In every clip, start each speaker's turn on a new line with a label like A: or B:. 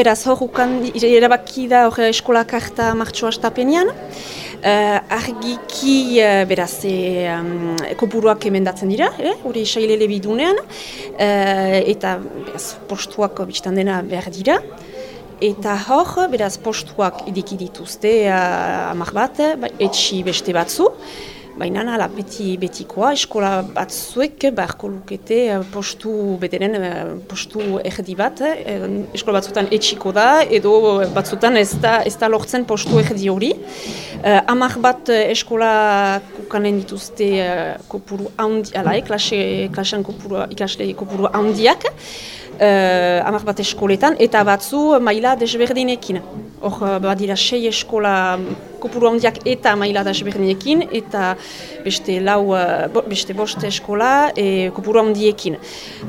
A: beraz hor ukan erabaki da hor eskola karta martxoa estapenean. Uh, argiki uh, beraz e, um, kopuruak emendatzen dira, eh? hori sailele bidunean, uh, eta beraz postuak biztan dena behar dira. Eta hor, beraz postuak idiki dituzte uh, amak bat, etxi beste batzu. Baina nala beti betikoa, eskola batzuek beharko lukete eh, postu bederen eh, postu erdi bat. Eh, eskola batzutan etxiko da edo batzutan ez da, ez da lortzen postu erdi hori. Amak bat eskola kukanen dituzte kopuru handi, ala, klasean kopuru, ikasle kopuru handiak uh, amak bat eskoletan, eta batzu maila desberdinekin. Hor, uh, badira sei eskola kopuru handiak eta maila desberdinekin, eta beste lau, uh, beste bost eskola e, kopuru handiekin.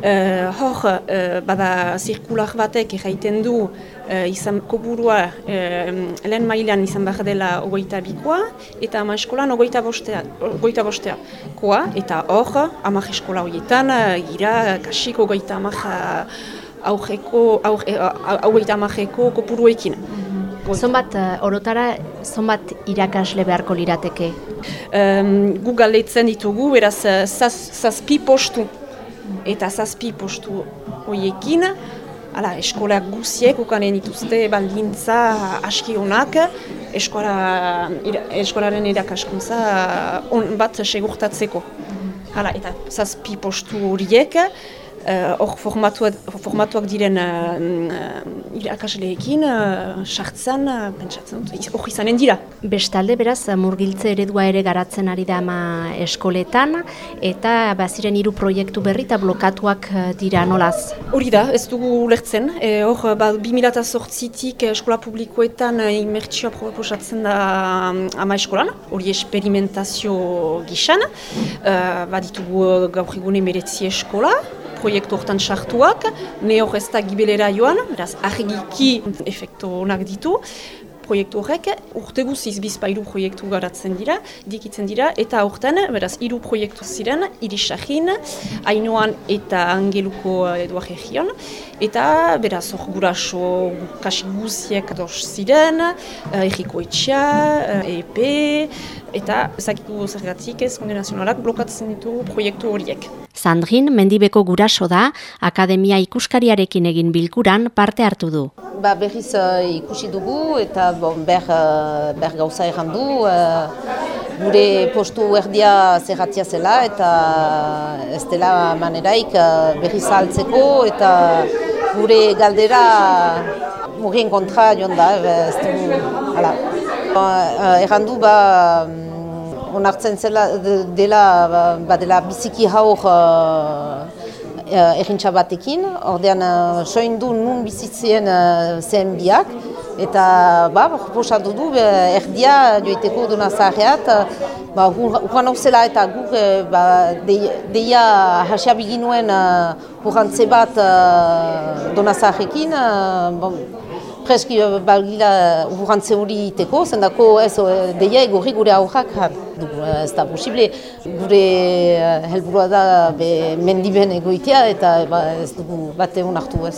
A: Uh, hor, uh, bada zirkular batek erraiten du uh, izan kopurua uh, lehen mailan izan behar dela ogoita bikoa, eta ama eskolan ogoita bostea, ogoita bostea. Koa, eta hor, amak eskola horietan, gira kasik ogoita amak aurreko, aurreita amajeko kopuruekin.
B: Zonbat, orotara, zonbat irakasle beharko lirateke?
A: Um, gu galetzen ditugu, beraz, zaz, zazpi postu eta zazpi postu horiekin, Hala, eskola guziek ukanen dituzte baldintza aski honak, eskola, eskolaren irakaskuntza on bat segurtatzeko. Hala, eta zazpi postu horiek, Eh, hor uh, formatuak diren uh, irakasleekin, uh, sartzen, uh, pentsatzen dut, hor izanen dira.
B: Bestalde, beraz, murgiltze eredua ere garatzen ari da ama eskoletan, eta baziren hiru proiektu berri eta blokatuak dira nolaz?
A: Hori da, ez dugu lertzen. Hor, ba, 2008-tik eskola publikoetan imertsioa proposatzen da ama eskolan, hori esperimentazio gisan. Uh, ba, ditugu gaur egune meretzi eskola, proiektu hortan sartuak, ne hor ez da gibelera joan, beraz, argiki efektu onak ditu, proiektu horrek. Urte guziz bizpairu proiektu garatzen dira, dikitzen dira, eta aurten, beraz, hiru proiektu ziren, irisahin, hainoan eta angeluko eduak egion, eta beraz, hor guraso kasi guziek dos ziren, erriko etxea, EP, eta ezakitu zergatik ez, Konde Nazionalak blokatzen ditu proiektu horiek.
B: Sandrin, mendibeko guraso da, akademia ikuskariarekin egin bilkuran parte hartu du.
C: Ba, berriz uh, ikusi dugu eta bon, ber, uh, ber gauza erran du. Uh, gure postu erdia zerratia zela eta ez dela maneraik uh, berriz altzeko eta gure galdera mugien kontra joan da. Ez dugu, hala. Uh, erran du, ba, onartzen zela dela, ba, dela biziki haur uh, uh, batekin, ordean soin du nun bizitzien zen biak, eta ba, proposatu du erdia joiteko duna zaharreat, ba, urran hau zela eta guk ba, deia hasia biginuen urrantze bat duna zaharrekin, uh, preski eh, balgila urrantze hori iteko, zendako ez eh, deia egorri gure aurrak eh, ez da posible. Gure helburua da be, mendiben egoitea eta ba, ez dugu bate honartu ez.